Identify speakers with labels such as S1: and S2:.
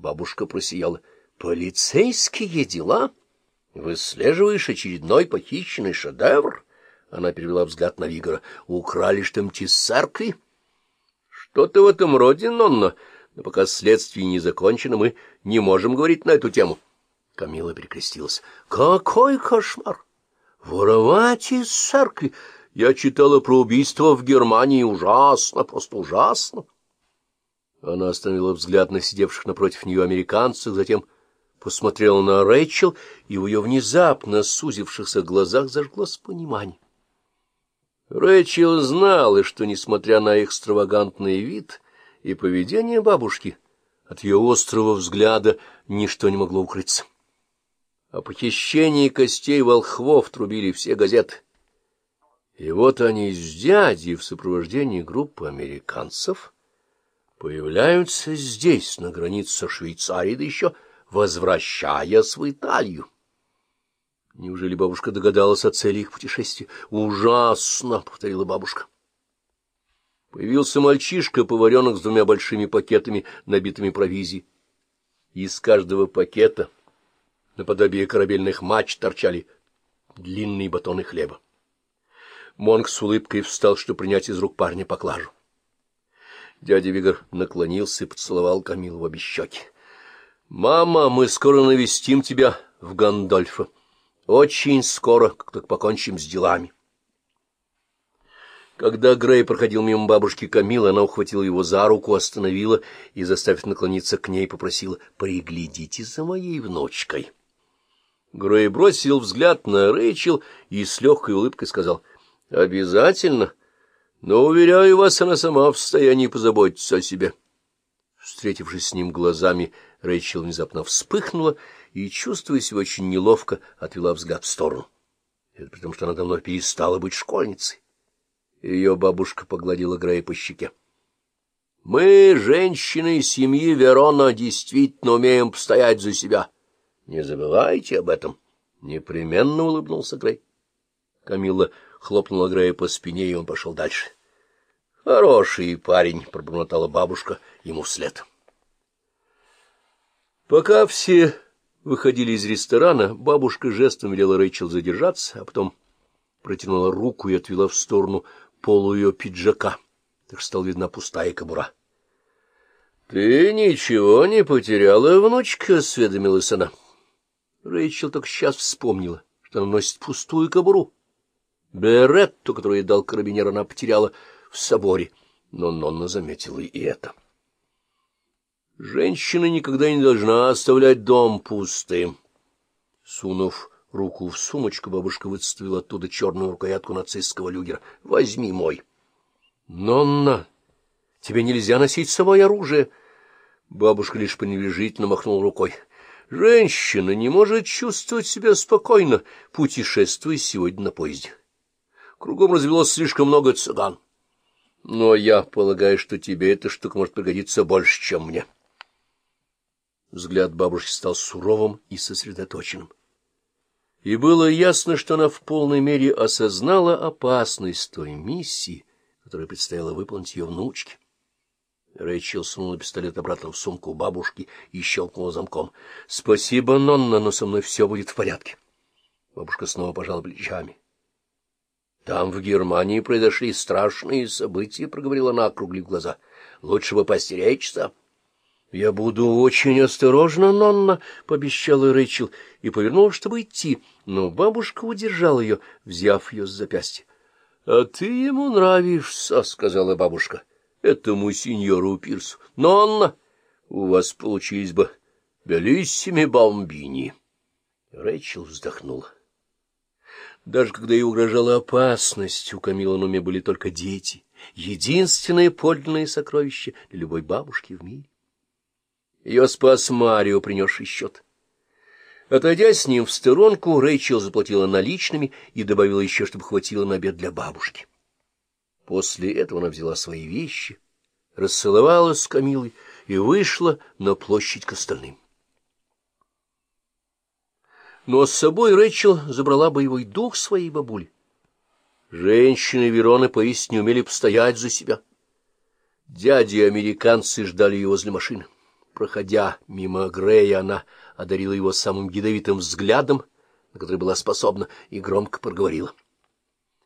S1: Бабушка просияла. — Полицейские дела? Выслеживаешь очередной похищенный шедевр? Она перевела взгляд на Вигора. — Украли что-нибудь из церкви? — Что-то в этом роде, Нонна. Но пока следствие не закончено, мы не можем говорить на эту тему. Камила перекрестилась. — Какой кошмар! Воровать из церкви! Я читала про убийство в Германии. Ужасно, просто ужасно. Она остановила взгляд на сидевших напротив нее американцев, затем посмотрела на Рэйчел, и в ее внезапно сузившихся глазах зажглось понимание. Рэйчел знала, что, несмотря на экстравагантный вид и поведение бабушки, от ее острого взгляда ничто не могло укрыться. О похищении костей волхвов трубили все газеты. И вот они с дядей в сопровождении группы американцев появляются здесь, на границе со Швейцарией, да еще возвращаясь в Италию. Неужели бабушка догадалась о цели их путешествия? «Ужасно!» — повторила бабушка. Появился мальчишка-поваренок с двумя большими пакетами, набитыми провизией. Из каждого пакета, наподобие корабельных мач, торчали длинные батоны хлеба. Монг с улыбкой встал, чтобы принять из рук парня поклажу. Дядя Вигр наклонился и поцеловал Камилу в обе щеки. — Мама, мы скоро навестим тебя в Гандольфа. Очень скоро, как только покончим с делами. Когда Грей проходил мимо бабушки Камилы, она ухватила его за руку, остановила и, заставив наклониться к ней, попросила «Приглядите за моей внучкой». Грей бросил взгляд на Рэйчел и с легкой улыбкой сказал «Обязательно». Но, уверяю вас, она сама в состоянии позаботиться о себе. Встретившись с ним глазами, Рэйчел внезапно вспыхнула и, чувствуя себя очень неловко, отвела взгляд в сторону. Это потому, что она давно перестала быть школьницей. Ее бабушка погладила Грея по щеке. — Мы, женщины семьи Верона, действительно умеем постоять за себя. Не забывайте об этом. Непременно улыбнулся Грей. Камилла хлопнула Грея по спине, и он пошел дальше. — Хороший парень, — пробормотала бабушка ему вслед. Пока все выходили из ресторана, бабушка жестом велела Рэйчел задержаться, а потом протянула руку и отвела в сторону полу ее пиджака, так стала видна пустая кобура. — Ты ничего не потеряла, внучка? — осведомилась она. Рэйчел только сейчас вспомнила, что она носит пустую кобуру. Беретту, которую дал карабинер, она потеряла в соборе, но Нонна заметила и это. Женщина никогда не должна оставлять дом пустым. Сунув руку в сумочку, бабушка выставила оттуда черную рукоятку нацистского люгера. — Возьми мой. — Нонна, тебе нельзя носить с собой оружие. Бабушка лишь пренебрежительно махнула рукой. — Женщина не может чувствовать себя спокойно, путешествуя сегодня на поезде. Кругом развелось слишком много цыган. Но я полагаю, что тебе эта штука может пригодиться больше, чем мне. Взгляд бабушки стал суровым и сосредоточенным. И было ясно, что она в полной мере осознала опасность той миссии, которую предстояло выполнить ее внучке. Рэйчел сунула пистолет обратно в сумку бабушки и щелкнула замком. — Спасибо, Нонна, но со мной все будет в порядке. Бабушка снова пожала плечами. Там, в Германии, произошли страшные события, — проговорила она, округлив глаза. — Лучше бы постеречься. — Я буду очень осторожна, Нонна, — пообещала Рэйчел, и повернулась, чтобы идти, но бабушка удержала ее, взяв ее с запястья. — А ты ему нравишься, — сказала бабушка, — этому сеньору Пирсу. — Нонна, у вас получились бы белиссими бомбини. Рэйчел вздохнула. Даже когда ей угрожала опасность, у Камила на уме были только дети, единственное подлинное сокровище для любой бабушки в мире. Ее спас Марио, принесший счет. Отойдя с ним в сторонку, Рэйчел заплатила наличными и добавила еще, чтобы хватило на обед для бабушки. После этого она взяла свои вещи, расцеловалась с Камилой и вышла на площадь к остальным но с собой Рэчел забрала боевой дух своей бабули. Женщины Вероны поистине умели постоять за себя. Дяди-американцы ждали ее возле машины. Проходя мимо Грея, она одарила его самым ядовитым взглядом, на который была способна, и громко проговорила.